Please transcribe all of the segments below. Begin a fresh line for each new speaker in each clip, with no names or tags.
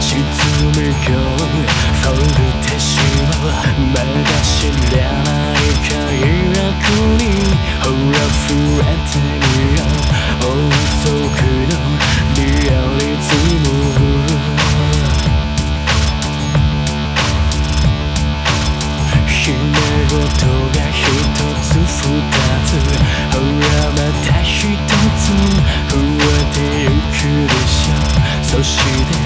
沈み込むほぐてしまう。まだ知らない。熟悉的。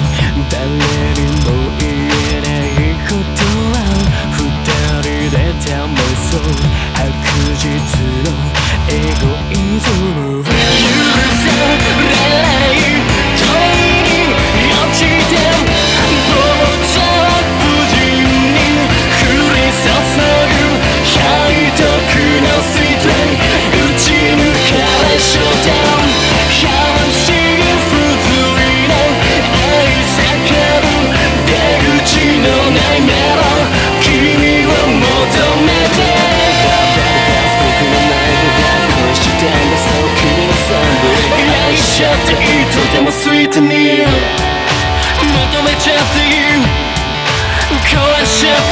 ちゃっていいとてもスイートに求めちゃっていい壊しちゃって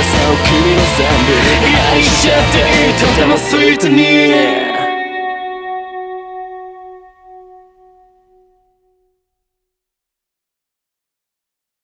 翼を君の全部愛しちゃってとてもスイートに